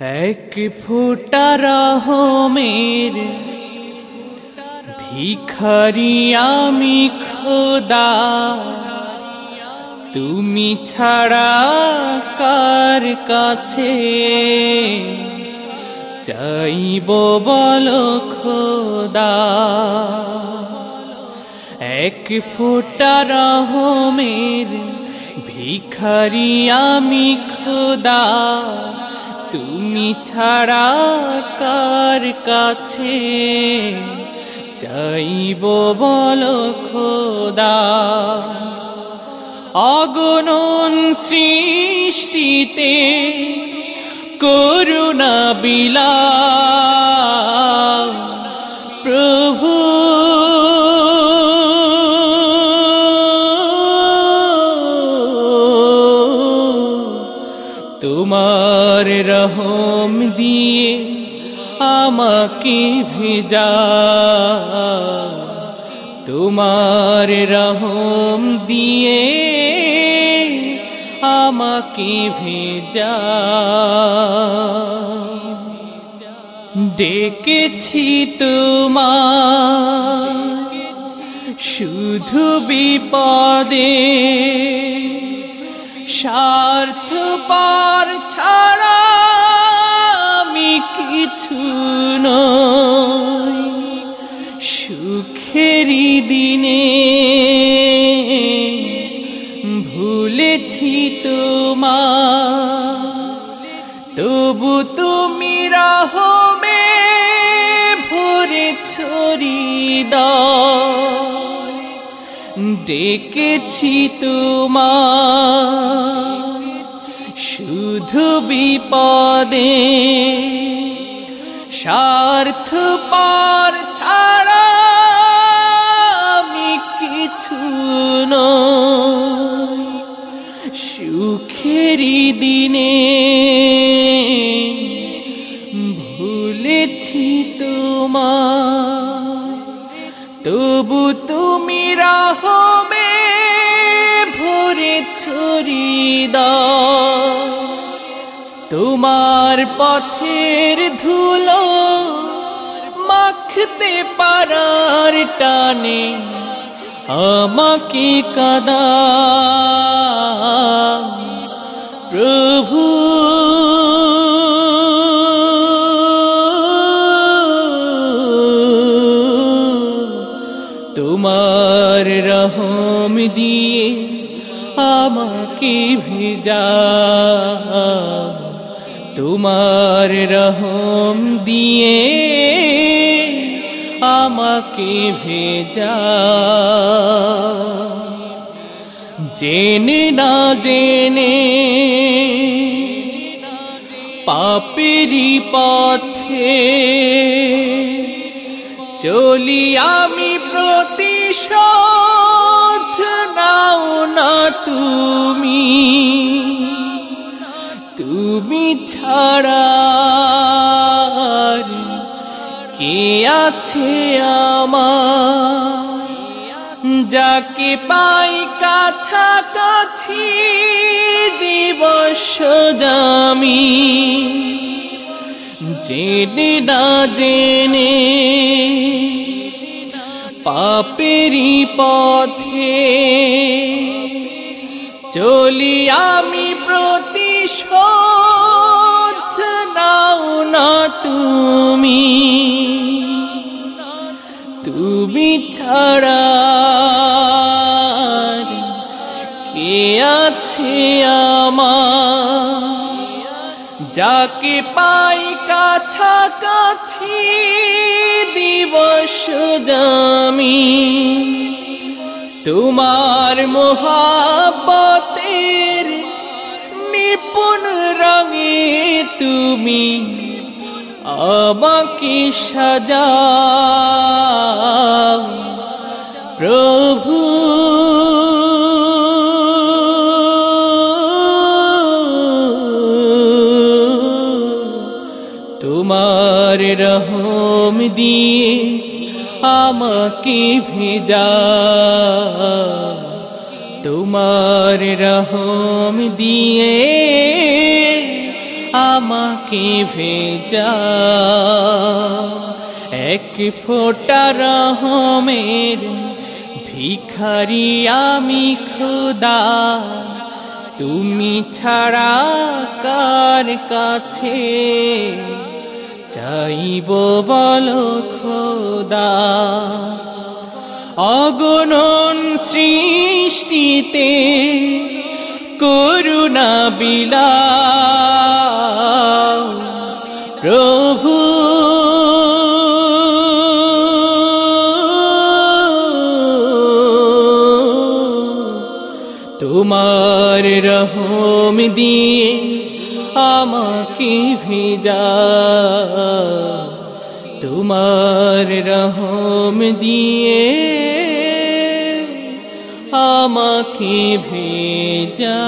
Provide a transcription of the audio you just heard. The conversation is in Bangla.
এক ফুটা রহমের ভিখারি আমি খোদা। তুমি ছাড়া কার কাছে চাইব বল খোদা? এক ফোটা রহমের ভিখারি আমি খোদা। তুমি ছাড়া কার কাছে চাইব বল খোদা? অগণন সৃষ্টিতে করুণা বিলা তোমার রহম দিয়ে আমাকে ভেজা। তোমার রহম দিয়ে আমাকে ভেজা। ডেকেছি তোমার শুধু বিপদে। স্বার্থ পার ছাড়া ভুলেছি তোমার তবু তুমি রহমে ভরে ছড়ি ডেকেছি তোমার শুধু বিপদে স্বার্থ পার ভুলেছি তোমার তবু তুমি রহমে ভরে ছড়ি তোমার পথের ধুলো মাখতে পারার টানে আমাকে কাদা। তোমার রহম দিয়ে আমাকে ভেজা। তোমার রহম দিয়ে আমাকে ভেজা। জেনে না জেনে পাপেরি পথে চলি আমি প্রতিশোধ, নাও না তুমি। তুমি ছাড়া কে আছে আমার? যাকে পাই কাছাকাছি, দিবস জামি। জেনে না জেনে পাপেরি পথে। চলি আমি প্রতিশোধ, নাও না তুমি। তুমি ছাড়া কে আছে আমার? যাকে পাই কাছাকাছি দিবস জামি। তোমার মহাপতের নিপুণ রঙে তুমি আমাকে সাজা। তোমার রহম দিয়ে আমাকে ভেজা। তোমার রহম দিয়ে আমাকে ভেজা। এক ফোটা রহমের ভিখারি আমি খুদা। তুমি ছাড়া কার কাছে চাইব বল খোদা। অগণন সৃষ্টিতে করুণা বিলা প্রভু তোমার রহম দিয়ে আমাকে ভেজা তোমার রহম দিয়ে আমাকে ভেজা